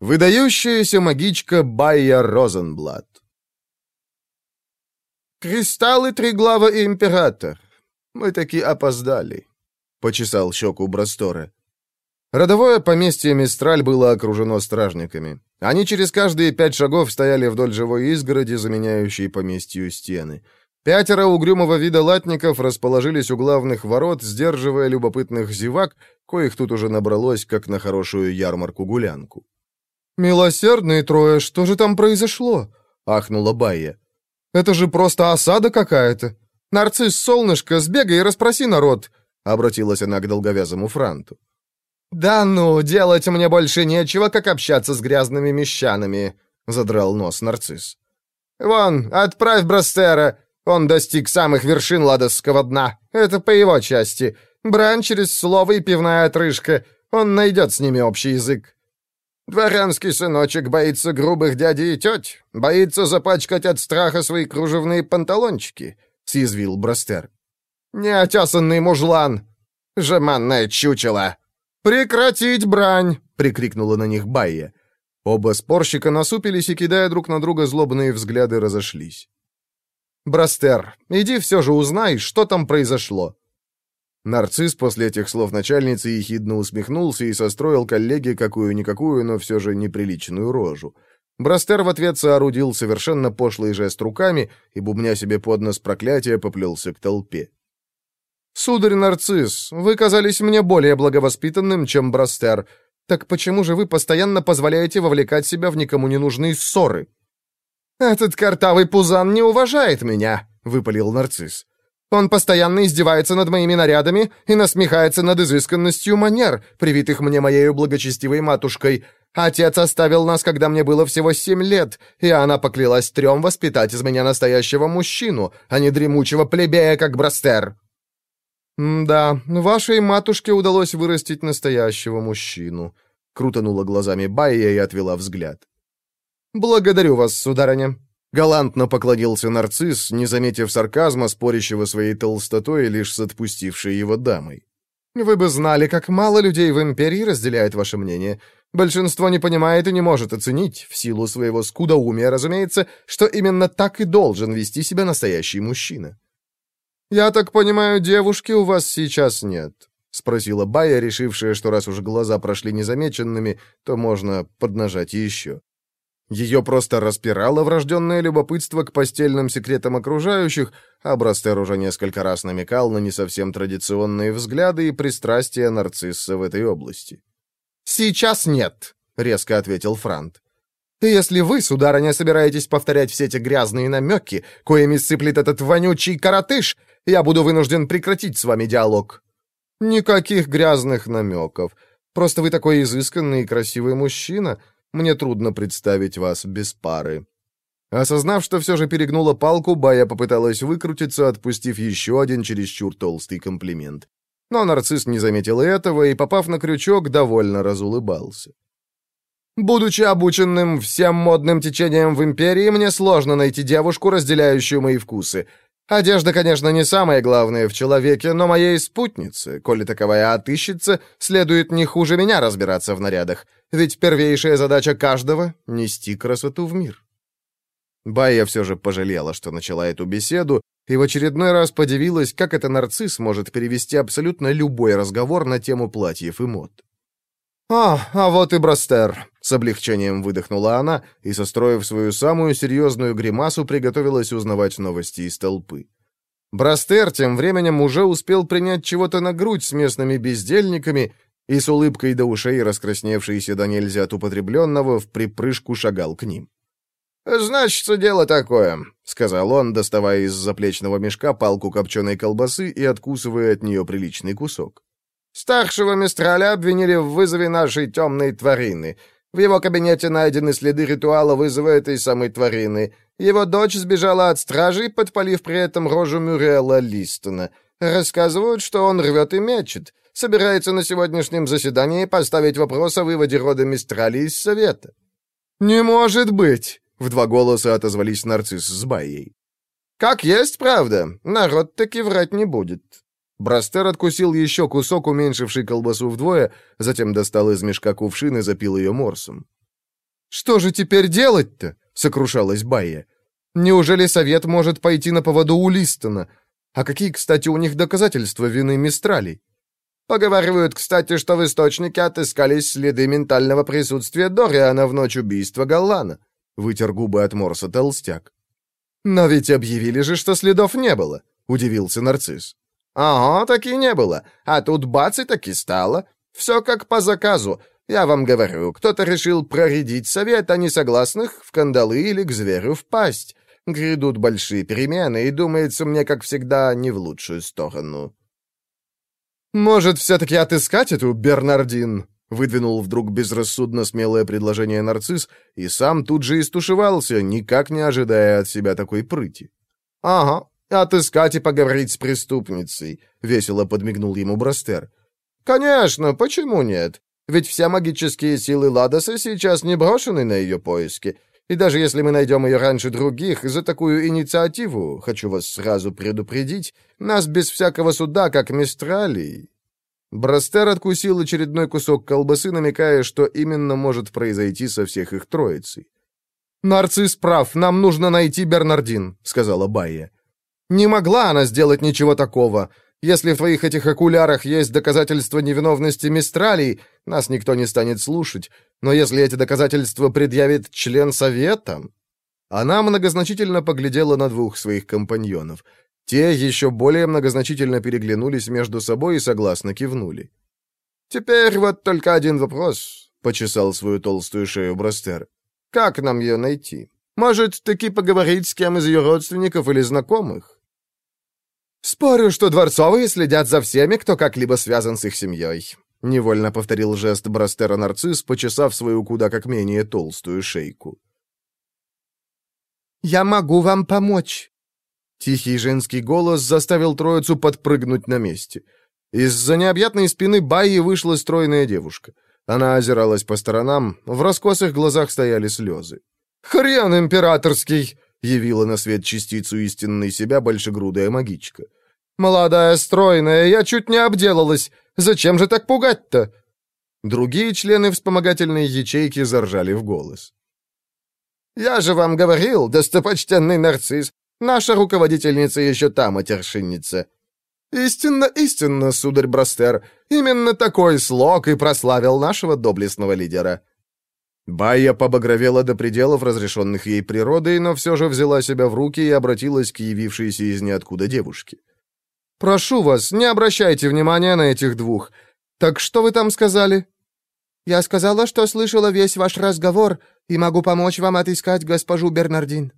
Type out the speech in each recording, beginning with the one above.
Выдающаяся магичка Байя Розенблат. «Кристаллы Триглава и Император. Мы таки опоздали», — почесал щеку Брастора. Родовое поместье Мистраль было окружено стражниками. Они через каждые пять шагов стояли вдоль живой изгороди, заменяющей поместью стены. Пятеро угрюмого вида латников расположились у главных ворот, сдерживая любопытных зевак, коих тут уже набралось, как на хорошую ярмарку-гулянку. «Милосердные трое, что же там произошло?» — ахнула Байя. «Это же просто осада какая-то. Нарцисс, солнышко, сбегай и расспроси народ», — обратилась она к долговязому франту. «Да ну, делать мне больше нечего, как общаться с грязными мещанами», — задрал нос нарцисс. «Вон, отправь Брастера, он достиг самых вершин ладосского дна. Это по его части. Брань через слово и пивная отрыжка. Он найдет с ними общий язык». Дворянский сыночек боится грубых дядей и теть, боится запачкать от страха свои кружевные панталончики», — съязвил Брастер. «Неотесанный мужлан! Жеманное чучело!» «Прекратить брань!» — прикрикнула на них Байя. Оба спорщика насупились и, кидая друг на друга злобные взгляды, разошлись. «Брастер, иди все же узнай, что там произошло», Нарцисс после этих слов начальницы ехидно усмехнулся и состроил коллеге какую-никакую, но все же неприличную рожу. Брастер в ответ соорудил совершенно пошлый жест руками и, бубня себе под нос проклятия, поплелся к толпе. «Сударь Нарцисс, вы казались мне более благовоспитанным, чем Брастер. Так почему же вы постоянно позволяете вовлекать себя в никому не нужные ссоры?» «Этот картавый пузан не уважает меня», — выпалил Нарцисс. Он постоянно издевается над моими нарядами и насмехается над изысканностью манер, привитых мне моею благочестивой матушкой. Отец оставил нас, когда мне было всего семь лет, и она поклялась трем воспитать из меня настоящего мужчину, а не дремучего плебея, как Брастер». «Да, вашей матушке удалось вырастить настоящего мужчину», — крутанула глазами Байя и отвела взгляд. «Благодарю вас, сударыня. Галантно поклонился нарцисс, не заметив сарказма, спорящего своей толстотой, лишь с отпустившей его дамой. «Вы бы знали, как мало людей в Империи разделяет ваше мнение. Большинство не понимает и не может оценить, в силу своего скудоумия, разумеется, что именно так и должен вести себя настоящий мужчина». «Я так понимаю, девушки у вас сейчас нет?» — спросила Бая, решившая, что раз уж глаза прошли незамеченными, то можно поднажать еще. Ее просто распирало врожденное любопытство к постельным секретам окружающих, а Брастер уже несколько раз намекал на не совсем традиционные взгляды и пристрастия нарцисса в этой области. «Сейчас нет», — резко ответил Франт. «Если вы, сударыня, собираетесь повторять все эти грязные намеки, коими сыплет этот вонючий коротыш, я буду вынужден прекратить с вами диалог». «Никаких грязных намеков. Просто вы такой изысканный и красивый мужчина», мне трудно представить вас без пары». Осознав, что все же перегнула палку, Бая попыталась выкрутиться, отпустив еще один чересчур толстый комплимент. Но нарцисс не заметил этого и, попав на крючок, довольно разулыбался. «Будучи обученным всем модным течением в Империи, мне сложно найти девушку, разделяющую мои вкусы. Одежда, конечно, не самое главное в человеке, но моей спутнице, коли таковая отыщется, следует не хуже меня разбираться в нарядах, ведь первейшая задача каждого — нести красоту в мир. Байя все же пожалела, что начала эту беседу, и в очередной раз подивилась, как это нарцисс может перевести абсолютно любой разговор на тему платьев и мод. «А, а вот и Брастер!» — с облегчением выдохнула она и, состроив свою самую серьезную гримасу, приготовилась узнавать новости из толпы. Брастер тем временем уже успел принять чего-то на грудь с местными бездельниками и с улыбкой до ушей, раскрасневшийся до нельзя от употребленного, в припрыжку шагал к ним. «Значится, дело такое», — сказал он, доставая из заплечного мешка палку копченой колбасы и откусывая от нее приличный кусок. Старшего Мистраля обвинили в вызове нашей темной тварины. В его кабинете найдены следы ритуала вызова этой самой тварины. Его дочь сбежала от стражей, подпалив при этом рожу Мюрриэла Листона. Рассказывают, что он рвет и мечет. Собирается на сегодняшнем заседании поставить вопрос о выводе рода Мистрали из Совета. «Не может быть!» — в два голоса отозвались нарцисс с Байей. «Как есть, правда. Народ таки врать не будет. Брастер откусил еще кусок, уменьшивший колбасу вдвое, затем достал из мешка кувшин и запил ее морсом. «Что же теперь делать-то?» — сокрушалась Байя. «Неужели совет может пойти на поводу у Листона? А какие, кстати, у них доказательства вины Мистралей?» Поговаривают, кстати, что в источнике отыскались следы ментального присутствия Дориана в ночь убийства Галлана. Вытер губы от Морса толстяк. «Но ведь объявили же, что следов не было», — удивился нарцисс. «Ага, так и не было. А тут бац и таки стало. Все как по заказу. Я вам говорю, кто-то решил проредить совет о несогласных в кандалы или к зверю в пасть. Грядут большие перемены, и, думается мне, как всегда, не в лучшую сторону». «Может, все-таки отыскать эту Бернардин?» Выдвинул вдруг безрассудно смелое предложение нарцисс и сам тут же истушевался, никак не ожидая от себя такой прыти. «Ага, отыскать и поговорить с преступницей», — весело подмигнул ему Брастер. «Конечно, почему нет? Ведь все магические силы Ладоса сейчас не брошены на ее поиски. И даже если мы найдем ее раньше других, за такую инициативу, хочу вас сразу предупредить, нас без всякого суда, как мистралий». Брастер откусил очередной кусок колбасы, намекая, что именно может произойти со всех их троицей. «Нарцисс прав, нам нужно найти Бернардин», — сказала Байя. «Не могла она сделать ничего такого. Если в твоих этих окулярах есть доказательства невиновности Мистралей, нас никто не станет слушать. Но если эти доказательства предъявит член Совета...» Она многозначительно поглядела на двух своих компаньонов. Те еще более многозначительно переглянулись между собой и согласно кивнули. «Теперь вот только один вопрос», — почесал свою толстую шею Брастер. «Как нам ее найти? Может, таки поговорить с кем из ее родственников или знакомых?» «Спорю, что дворцовые следят за всеми, кто как-либо связан с их семьей», — невольно повторил жест Брастера нарцисс, почесав свою куда как менее толстую шейку. «Я могу вам помочь», Тихий женский голос заставил троицу подпрыгнуть на месте. Из-за необъятной спины Байи вышла стройная девушка. Она озиралась по сторонам, в раскосых глазах стояли слезы. «Хрен императорский!» — явила на свет частицу истинной себя большегрудая магичка. «Молодая, стройная, я чуть не обделалась. Зачем же так пугать-то?» Другие члены вспомогательной ячейки заржали в голос. «Я же вам говорил, достопочтенный нарцисс, Наша руководительница еще та матершинница». «Истинно, истинно, сударь Брастер. Именно такой слог и прославил нашего доблестного лидера». Байя побагровела до пределов, разрешенных ей природой, но все же взяла себя в руки и обратилась к явившейся из ниоткуда девушке. «Прошу вас, не обращайте внимания на этих двух. Так что вы там сказали?» «Я сказала, что слышала весь ваш разговор и могу помочь вам отыскать госпожу Бернардин».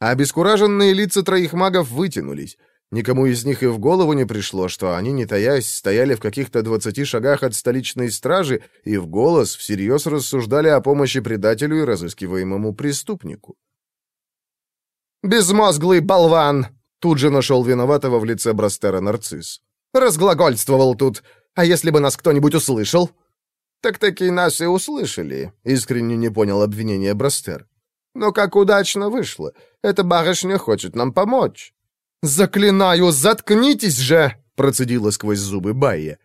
Обескураженные лица троих магов вытянулись. Никому из них и в голову не пришло, что они, не таясь, стояли в каких-то двадцати шагах от столичной стражи и в голос всерьез рассуждали о помощи предателю и разыскиваемому преступнику. «Безмозглый болван!» — тут же нашел виноватого в лице Брастера нарцисс. «Разглагольствовал тут. А если бы нас кто-нибудь услышал?» «Так-таки нас и услышали», — искренне не понял обвинения Брастер. Но как удачно вышло. Эта барышня хочет нам помочь». «Заклинаю, заткнитесь же!» — процедила сквозь зубы Байя.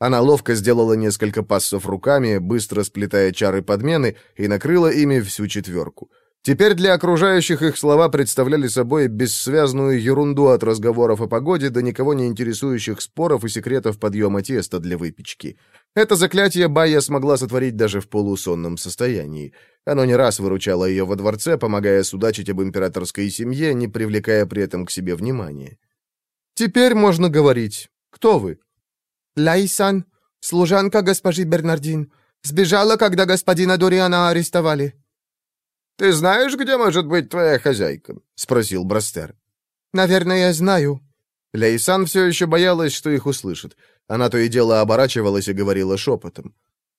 Она ловко сделала несколько пассов руками, быстро сплетая чары подмены, и накрыла ими всю четверку. Теперь для окружающих их слова представляли собой бессвязную ерунду от разговоров о погоде до никого не интересующих споров и секретов подъема теста для выпечки. Это заклятие Байя смогла сотворить даже в полусонном состоянии. Оно не раз выручало ее во дворце, помогая судачить об императорской семье, не привлекая при этом к себе внимания. «Теперь можно говорить. Кто вы?» «Лайсан, служанка госпожи Бернардин. Сбежала, когда господина Дориана арестовали». «Ты знаешь, где может быть твоя хозяйка?» — спросил Брастер. «Наверное, я знаю». Лейсан все еще боялась, что их услышат. Она то и дело оборачивалась и говорила шепотом.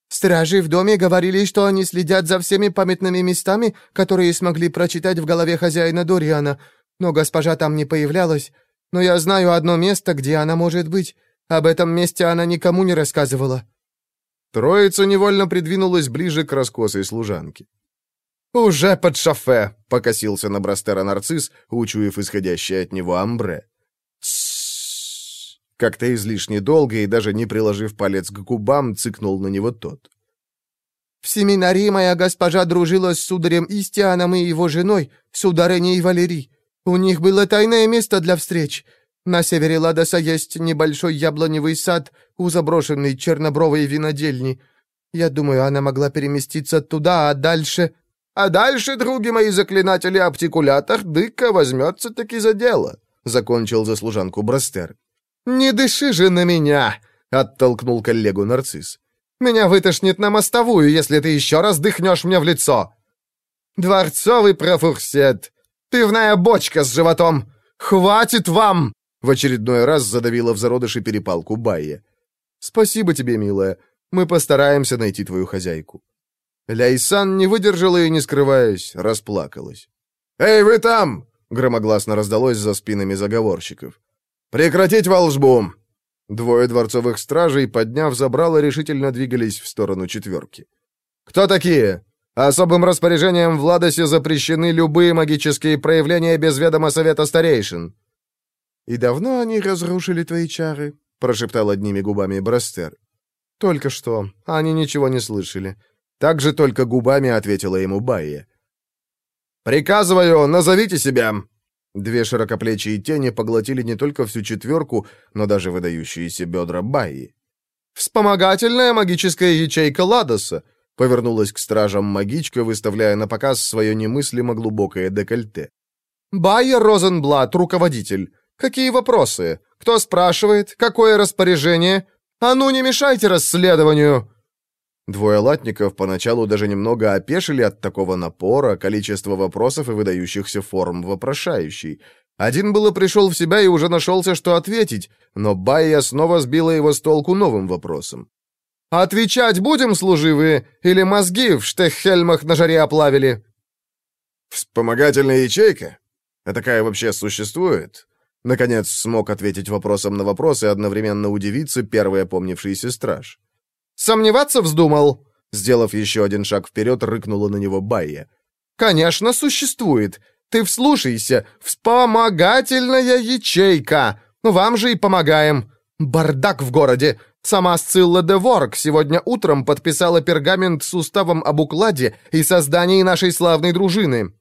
«Стражи в доме говорили, что они следят за всеми памятными местами, которые смогли прочитать в голове хозяина Дориана, но госпожа там не появлялась. Но я знаю одно место, где она может быть. Об этом месте она никому не рассказывала». Троица невольно придвинулась ближе к раскосой служанке. «Уже под шофе!» — покосился на Брастера нарцисс, учуяв исходящее от него амбре. Как-то излишне долго и даже не приложив палец к губам, цыкнул на него тот. В семинаре моя госпожа дружила с сударем Истианом и его женой, сударыней Валерий. У них было тайное место для встреч. На севере Ладоса есть небольшой яблоневый сад у заброшенной чернобровой винодельни. Я думаю, она могла переместиться туда, а дальше... А дальше, други мои заклинатели-аптикулятор, дыка возьмется-таки за дело, — закончил за служанку Брастер. «Не дыши же на меня!» — оттолкнул коллегу нарцисс. «Меня вытошнит на мостовую, если ты еще раз дыхнешь мне в лицо!» «Дворцовый профурсет! Пивная бочка с животом! Хватит вам!» В очередной раз задавила в зародыше перепалку Байя. «Спасибо тебе, милая. Мы постараемся найти твою хозяйку». Ляйсан не выдержала и, не скрываясь, расплакалась. «Эй, вы там!» — громогласно раздалось за спинами заговорщиков. «Прекратить волжбу!» Двое дворцовых стражей, подняв забрало, решительно двигались в сторону четверки. «Кто такие? Особым распоряжением в Ладосе запрещены любые магические проявления без ведома Совета Старейшин». «И давно они разрушили твои чары?» — прошептал одними губами Брастер. «Только что. Они ничего не слышали». Так же только губами ответила ему Байя. «Приказываю, назовите себя!» Две широкоплечие тени поглотили не только всю четверку, но даже выдающиеся бедра Байи. «Вспомогательная магическая ячейка Ладоса!» Повернулась к стражам магичка, выставляя на показ свое немыслимо глубокое декольте. «Байер Розенблат, руководитель. Какие вопросы? Кто спрашивает? Какое распоряжение? А ну не мешайте расследованию!» Двое латников поначалу даже немного опешили от такого напора, количества вопросов и выдающихся форм вопрошающей. Один было пришел в себя и уже нашелся, что ответить, но Байя снова сбила его с толку новым вопросом. «Отвечать будем, служивые, или мозги в штехельмах на жаре оплавили?» «Вспомогательная ячейка? А такая вообще существует?» Наконец смог ответить вопросом на вопрос и одновременно удивиться первый опомнившийся страж. «Сомневаться вздумал?» Сделав еще один шаг вперед, рыкнула на него Байя. «Конечно, существует. Ты вслушайся. Вспомогательная ячейка. Ну, вам же и помогаем. Бардак в городе. Сама Сцилла де Ворк сегодня утром подписала пергамент с уставом об укладе и создании нашей славной дружины».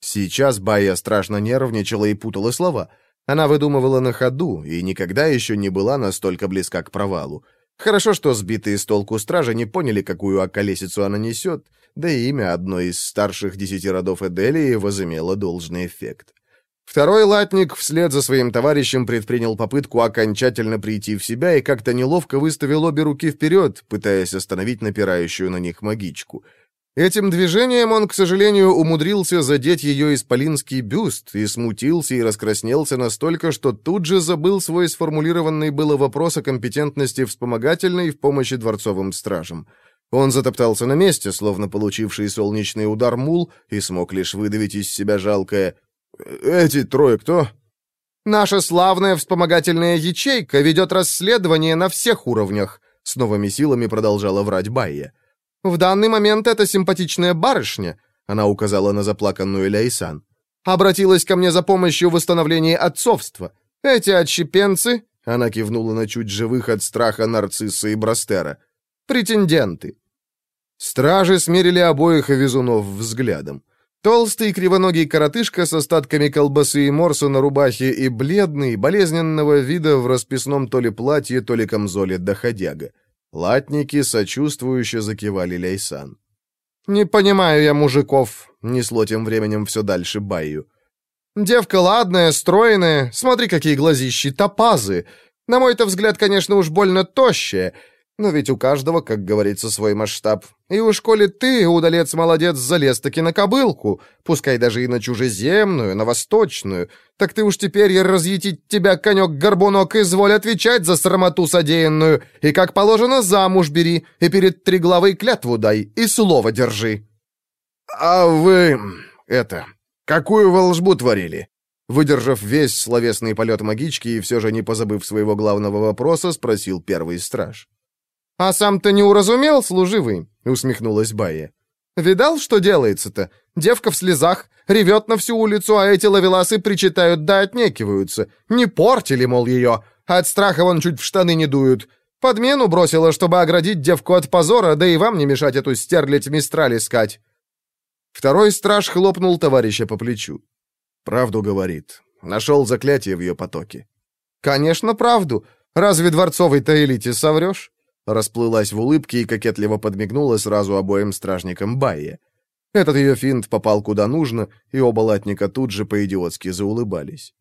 Сейчас Байя страшно нервничала и путала слова. Она выдумывала на ходу и никогда еще не была настолько близка к провалу. Хорошо, что сбитые с толку стражи не поняли, какую околесицу она несет, да и имя одной из старших десяти родов Эделии возымело должный эффект. Второй латник вслед за своим товарищем предпринял попытку окончательно прийти в себя и как-то неловко выставил обе руки вперед, пытаясь остановить напирающую на них магичку — Этим движением он, к сожалению, умудрился задеть ее исполинский бюст и смутился и раскраснелся настолько, что тут же забыл свой сформулированный было вопрос о компетентности вспомогательной в помощи дворцовым стражам. Он затоптался на месте, словно получивший солнечный удар мул, и смог лишь выдавить из себя жалкое «Эти трое кто?» «Наша славная вспомогательная ячейка ведет расследование на всех уровнях», с новыми силами продолжала врать Байя. В данный момент эта симпатичная барышня, она указала на заплаканную Ляйсан, обратилась ко мне за помощью в восстановлении отцовства. Эти отщепенцы, она кивнула на чуть живых от страха нарцисса и брастера, претенденты. Стражи смерили обоих везунов взглядом. Толстый кривоногий коротышка с остатками колбасы и морса на рубахе и бледный, болезненного вида в расписном то ли платье, то ли камзоле доходяга. Латники сочувствующе закивали Лейсан. «Не понимаю я мужиков», — несло тем временем все дальше Баю. «Девка ладная, стройная, смотри, какие глазищи, топазы. На мой-то взгляд, конечно, уж больно тощая, но ведь у каждого, как говорится, свой масштаб. И уж коли ты, удалец молодец, залез-таки на кобылку, пускай даже и на чужеземную, на восточную, так ты уж теперь и разъятить тебя, конек-горбунок, изволь отвечать за срамоту содеянную, и как положено замуж бери, и перед триглавой клятву дай, и слово держи». «А вы... это... какую волжбу творили?» Выдержав весь словесный полет магички и все же не позабыв своего главного вопроса, спросил первый страж. «А сам-то не уразумел, служивый?» — усмехнулась Байя. «Видал, что делается-то? Девка в слезах, ревет на всю улицу, а эти ловеласы причитают да отнекиваются. Не портили, мол, ее, от страха вон чуть в штаны не дуют. Подмену бросила, чтобы оградить девку от позора, да и вам не мешать эту стерлядь мистраль искать». Второй страж хлопнул товарища по плечу. «Правду говорит. Нашел заклятие в ее потоке». «Конечно, правду. Разве дворцовой-то элите соврешь?» Расплылась в улыбке и кокетливо подмигнула сразу обоим стражникам Байя. Этот ее финт попал куда нужно, и оба латника тут же по-идиотски заулыбались.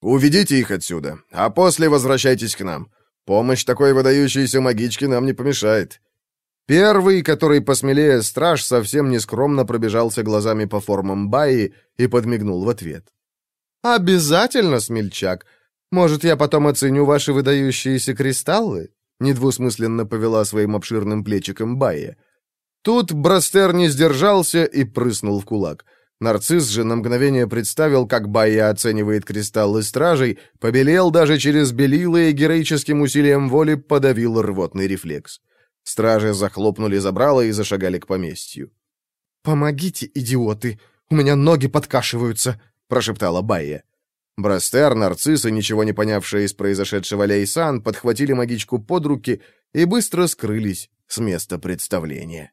«Уведите их отсюда, а после возвращайтесь к нам. Помощь такой выдающейся магички нам не помешает». Первый, который посмелее страж, совсем нескромно пробежался глазами по формам Баи и подмигнул в ответ. «Обязательно, смельчак. Может, я потом оценю ваши выдающиеся кристаллы?» Недвусмысленно повела своим обширным плечиком Баи. Тут Брастер не сдержался и прыснул в кулак. Нарцисс же на мгновение представил, как Байя оценивает кристаллы стражей, побелел даже через белила и героическим усилием воли подавил рвотный рефлекс. Стражи захлопнули забрало и зашагали к поместью. «Помогите, идиоты! У меня ноги подкашиваются!» — прошептала Байя. Брастер, нарцисс и ничего не понявшие из произошедшего Лейсан подхватили магичку под руки и быстро скрылись с места представления.